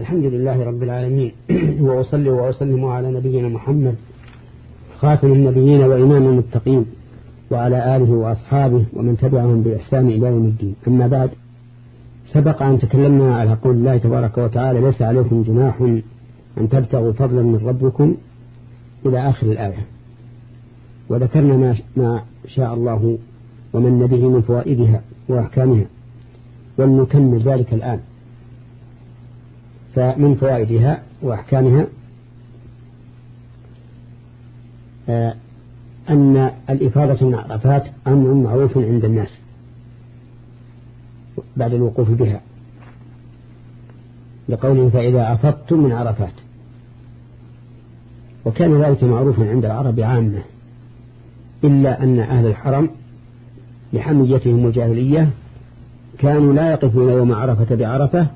الحمد لله رب العالمين. وأصلي وأسلم على نبينا محمد خاتم النبيين وإمام المتقين وعلى آله وأصحابه ومن تبعهم بإحسان إلى يوم الدين. أما بعد سبق أن تكلمنا على قول الله تبارك وتعالى ليس عليكم جناح أن تبتغوا فضلا من ربكم إلى آخر الآية. وذكرنا ما, ما شاء الله ومن به من فوائدها وأحكامها ولنكمل ذلك الآن. فمن فوائدها وأحكامها آه، أن الإفاضة من عرفات أمر معروف عند الناس بعد الوقوف بها. لقوله فإذا أفضتم من عرفات. وكان ذلك معروفا عند العرب عامة إلا أن أهل الحرم لحميتهم الجاهلية كانوا لا يقفون يوم عرفة بعرفة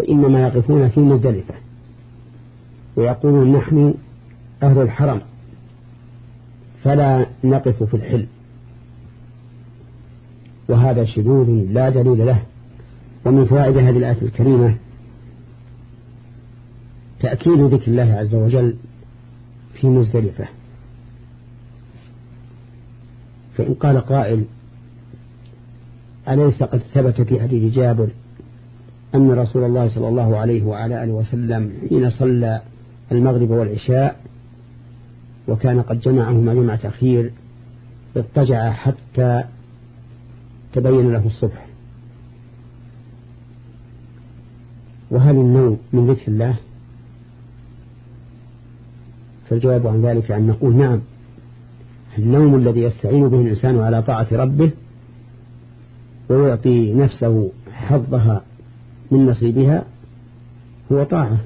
وإنما يقفون في مزدلفة ويقولون نحن أهل الحرم فلا نقف في الحل وهذا شذوذ لا دليل له ومن فوائد هذه الآية الكريمة تأكيد ذكر الله عز وجل في مزدلفة. فإن قال قائل أليس قد ثبت في حديث جابر أن رسول الله صلى الله عليه وعلى آله وسلم حين صلى المغرب والعشاء وكان قد جمعهما جمع تأخير اضطجع حتى تبين له الصبح. وهل النوم من ذكر الله؟ فالجواب عن ذلك أن نقول نعم. النوم الذي يستعين به الإنسان على طاعة ربه ويعطي نفسه حظها من نصيبها هو طاعة.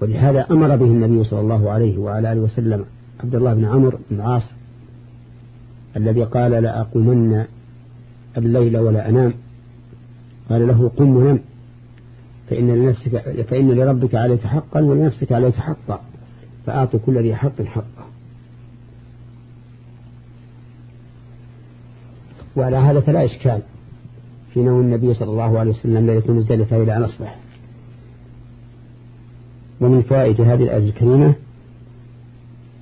ولهذا أمر به النبي صلى الله عليه وعلى آله وسلم عبد الله بن عمرو بن العاص الذي قال لأقومن الليل ولا أنام. قال له قم ونم فإن, لنفسك فإن لربك عليك حقا ولنفسك عليك حقا فأعطي كل ذي حق حقه. وعلى هذا فلا إشكال. في نوم النبي صلى الله عليه وسلم ليلة مزدلفة إلى أن أصبح ومن فوائد هذه الآية الكريمة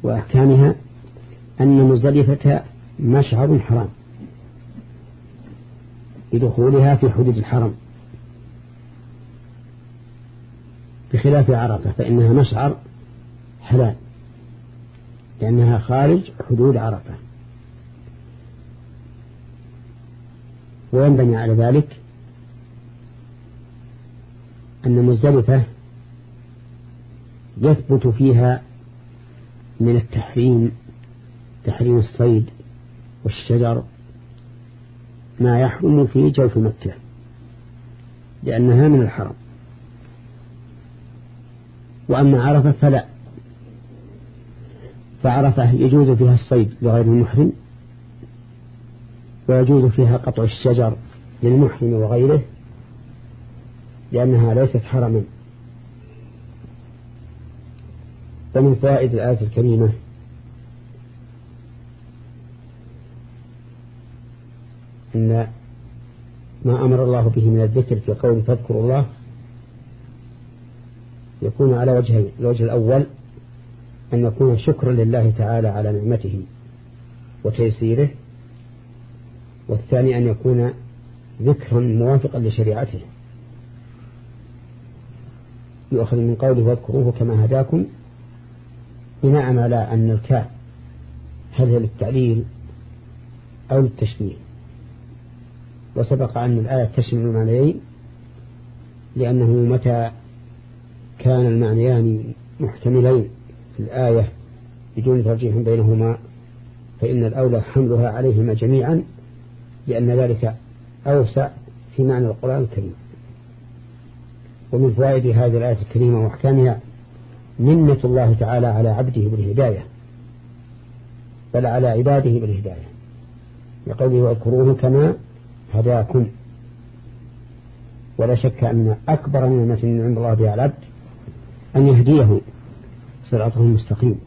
وأحكامها أن مزدلفة مشعر حرام. بدخولها في حدود الحرم. بخلاف عرفة فإنها مشعر حلال لأنها خارج حدود عرفة. وينبني على ذلك أن مزدلفة يثبت فيها من التحريم تحريم الصيد والشجر ما يحرم في جوف مكة لأنها من الحرم. وأما عرفة فلا فعرفة يجوز فيها الصيد لغير المحرم؟ ويجوز فيها قطع الشجر للمحرم وغيره لأنها ليست حرما ومن فوائد الآية الكريمة أن ما أمر الله به من الذكر في قول فاذكروا الله يكون على وجهين الوجه الأول أن يكون شكرا لله تعالى على نعمته وتيسيره والثاني أن يكون ذكرا موافقا لشريعته. يؤخذ من قوله واذكروه كما هداكم بناء على أن الكاف هل هي للتعليل أو للتشميل. وسبق أن الآية تشمل المعنيين لأنه متى كان المعنيان محتملين في الآية بدون ترجيح بينهما فإن الأولى حملها عليهما جميعا لأن ذلك أوسع في معنى القرآن الكريم. ومن فوائد هذه الآية الكريمة وأحكامها منة الله تعالى على عبده بالهداية بل على عباده بالهداية. لقوله واذكروه كما هداكم. ولا شك أن أكبر نعمة من عند الله بها العبد أن يهديه صراطه المستقيم.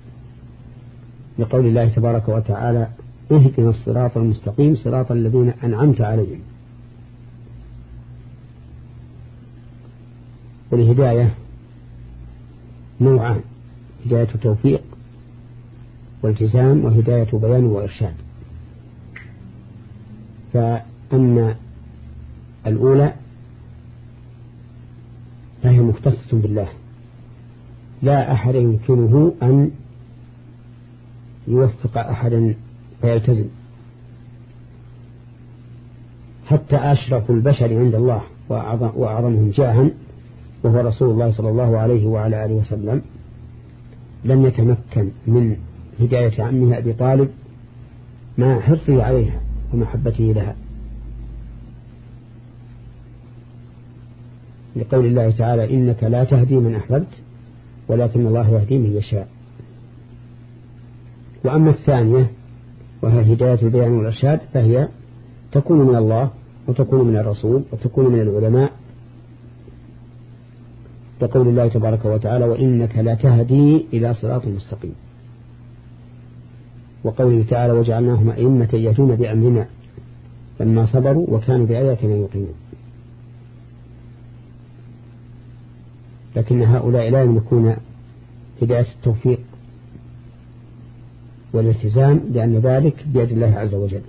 لقول الله تبارك وتعالى اهدنا الصراط المستقيم صراط الذين أنعمت عليهم. والهداية نوعان هداية توفيق والتزام وهداية بيان وإرشاد. فأما الأولى فهي مختصة بالله. لا أحد يمكنه أن يوفق أحدا فيلتزم. حتى أشرف البشر عند الله وأعظمهم جاها وهو رسول الله صلى الله عليه وعلى آله وسلم لم يتمكن من هداية عمه أبي طالب مع حرصه عليها ومحبته لها. لقول الله تعالى إنك لا تهدي من أحببت ولكن الله يهدي من يشاء. وأما الثانية وهي هداية البيان والإرشاد فهي تكون من الله وتكون من الرسول وتكون من العلماء. لقول الله تبارك وتعالى وإنك لا تهدي إلى صراط مستقيم وقوله تعالى وجعلناهم أئمة يهدون بأمرنا لما صبروا وكانوا بآياتنا يوقنون لكن هؤلاء لا يملكون هداية التوفيق. والالتزام لأن ذلك بيد الله عز وجل.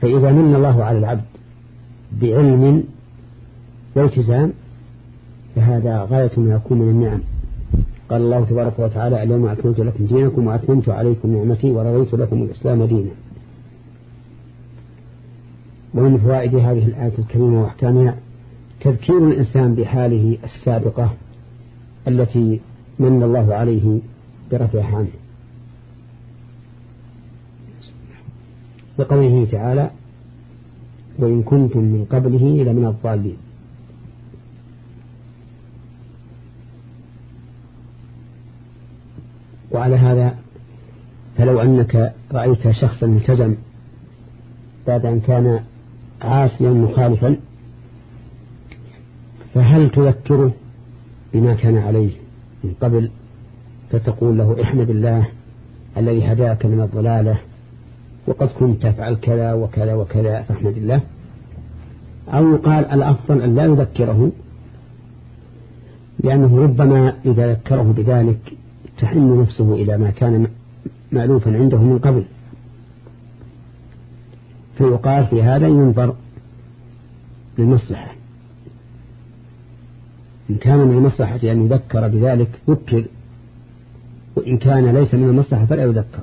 فإذا من الله على العبد بعلم والتزام فهذا غاية ما يكون من النعم. قال الله تبارك وتعالى اليوم أكملت لكم دينكم وأتممت عليكم نعمتي ورضيت لكم الإسلام دينا. ومن فوائد هذه الآية الكريمة وأحكامها تذكير الإنسان بحاله السابقة التي من الله عليه برفعها عنه بقوله تعالى وإن كنتم من قبله لمن الضالين. وعلى هذا فلو أنك رأيت شخصا ملتزم بعد أن كان عاصيا مخالفا فهل تذكره بما كان عليه من قبل فتقول له احمد الله الذي هداك من الضلالة وقد كنت تفعل كذا وكذا وكذا فاحمد الله. أو يقال الأفضل أن لا يذكره لأنه ربما إذا ذكره بذلك تحن نفسه إلى ما كان مألوفا عنده من قبل. فيقال في هذا ينظر للمصلحة. إن كان من المصلحة أن يذكر بذلك ذكر وإن كان ليس من المصلحة فلا يذكر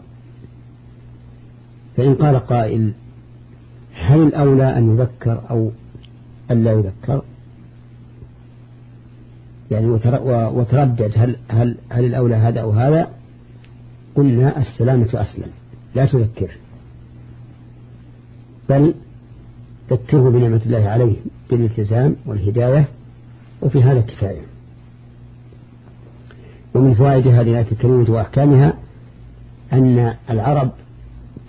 فإن قال قائل هل الأولى أن يذكر أو ألا يذكر؟ يعني وتردد هل, هل, هل الأولى هذا أو هذا؟ قلنا السلامة أسلم لا تذكر. بل ذكره بنعمة الله عليه بالالتزام والهداية وفي هذا كفاية ومن فوائد هذه الآية الكريمة وأحكامها أن العرب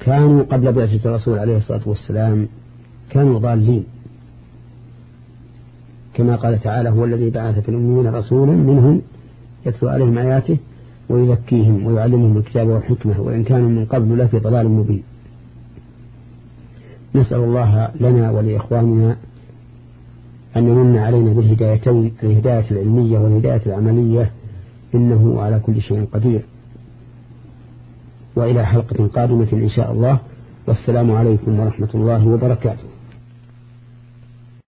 كانوا قبل بعثة الرسول عليه الصلاة والسلام كانوا ضالين. كما قال تعالى هو الذي بعث في الأمين رسولا منهم يتلو عليهم آياته ويزكيهم ويعلمهم الكتاب والحكمة وإن كانوا من قبل لفي ضلال مبين. نسأل الله لنا ولإخواننا أن يمن علينا بالهدايتين الهداية العلمية والهداية العملية إنه على كل شيء قدير. وإلى حلقة قادمة إن شاء الله. والسلام عليكم ورحمة الله وبركاته.